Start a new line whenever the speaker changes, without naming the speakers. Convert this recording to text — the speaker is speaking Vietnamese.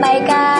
bay ca